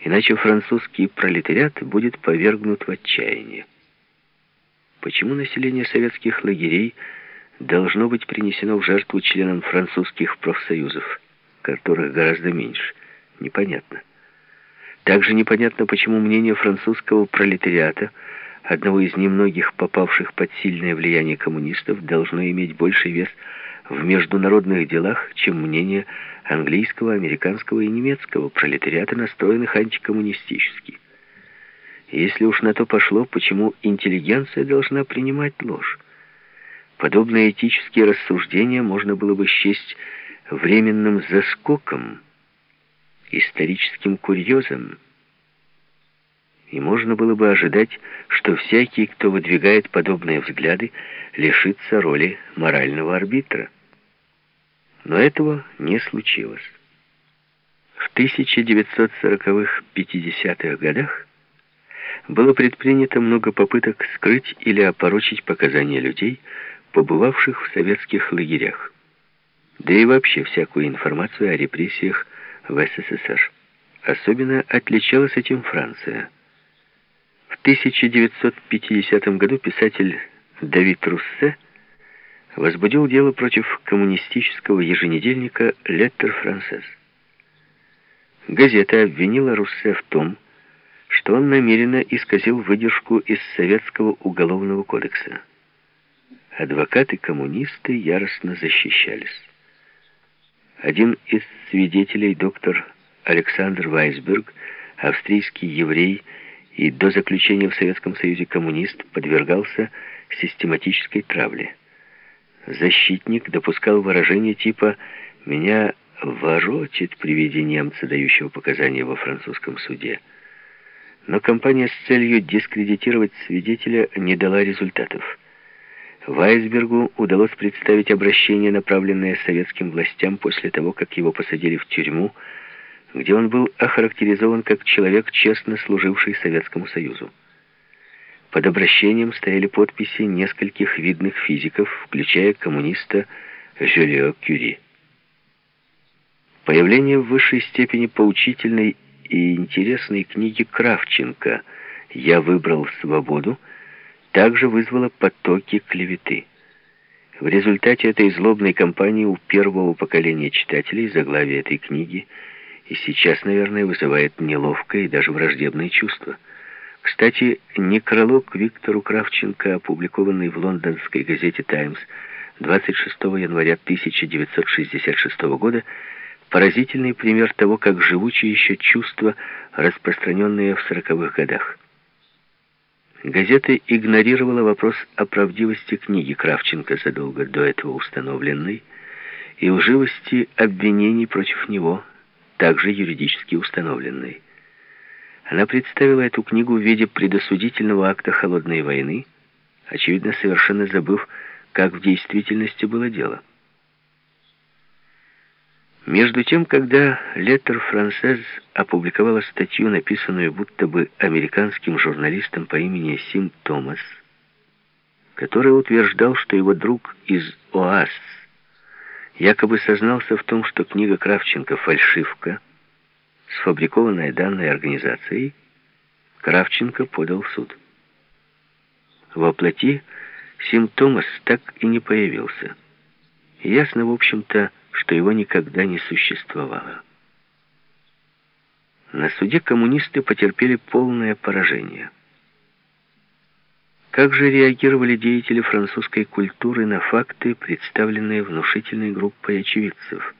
иначе французский пролетариат будет повергнут в отчаяние. Почему население советских лагерей должно быть принесено в жертву членам французских профсоюзов, которых гораздо меньше, непонятно. Также непонятно, почему мнение французского пролетариата, одного из немногих попавших под сильное влияние коммунистов, должно иметь больший вес в международных делах, чем мнение английского, американского и немецкого пролетариата, настроенных антикоммунистически. Если уж на то пошло, почему интеллигенция должна принимать ложь? Подобные этические рассуждения можно было бы счесть временным заскоком, историческим курьезом, и можно было бы ожидать, что всякий, кто выдвигает подобные взгляды, лишится роли морального арбитра. Но этого не случилось. В 1940-50-х годах было предпринято много попыток скрыть или опорочить показания людей, побывавших в советских лагерях, да и вообще всякую информацию о репрессиях в СССР. Особенно отличалась этим Франция. В 1950 году писатель Давид Руссе возбудил дело против коммунистического еженедельника «Леттер Франсес». Газета обвинила Руссе в том, что он намеренно исказил выдержку из Советского уголовного кодекса. Адвокаты-коммунисты яростно защищались. Один из свидетелей, доктор Александр Вайсберг, австрийский еврей и до заключения в Советском Союзе коммунист, подвергался систематической травле. Защитник допускал выражение типа «меня воротит при виде немца, дающего показания во французском суде». Но кампания с целью дискредитировать свидетеля не дала результатов. Вайсбергу удалось представить обращение, направленное советским властям после того, как его посадили в тюрьму, где он был охарактеризован как человек, честно служивший Советскому Союзу. Под обращением стояли подписи нескольких видных физиков, включая коммуниста Жюлио Кюри. Появление в высшей степени поучительной и интересной книги Кравченко «Я выбрал свободу» также вызвало потоки клеветы. В результате этой злобной кампании у первого поколения читателей заглавие этой книги и сейчас, наверное, вызывает неловкое и даже враждебное чувство. Кстати, некролог Виктору Кравченко, опубликованный в лондонской газете «Таймс» 26 января 1966 года, поразительный пример того, как живучие еще чувства, распространенные в сороковых годах. Газета игнорировала вопрос о правдивости книги Кравченко задолго до этого установленной и лживости обвинений против него, также юридически установленной. Она представила эту книгу в виде предосудительного акта холодной войны, очевидно, совершенно забыв, как в действительности было дело. Между тем, когда Леттер Франсез опубликовала статью, написанную будто бы американским журналистом по имени Сим Томас, который утверждал, что его друг из ОАС якобы сознался в том, что книга Кравченко «Фальшивка», сфабрикованная данной организацией, Кравченко подал в суд. Во плоти Сим Томас так и не появился. Ясно, в общем-то, что его никогда не существовало. На суде коммунисты потерпели полное поражение. Как же реагировали деятели французской культуры на факты, представленные внушительной группой очевидцев?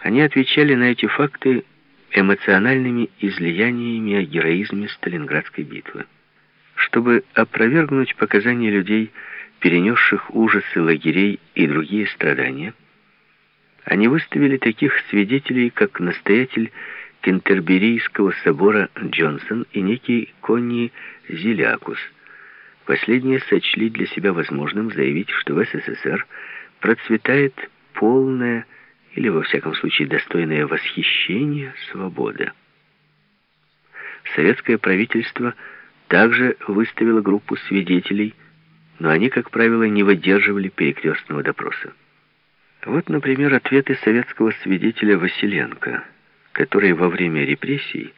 Они отвечали на эти факты эмоциональными излияниями о героизме Сталинградской битвы. Чтобы опровергнуть показания людей, перенесших ужасы лагерей и другие страдания, они выставили таких свидетелей, как настоятель Кентерберийского собора Джонсон и некий Конни Зилякус. Последние сочли для себя возможным заявить, что в СССР процветает полное или, во всяком случае, достойное восхищение свобода. Советское правительство также выставило группу свидетелей, но они, как правило, не выдерживали перекрестного допроса. Вот, например, ответы советского свидетеля Василенко – которые во время репрессий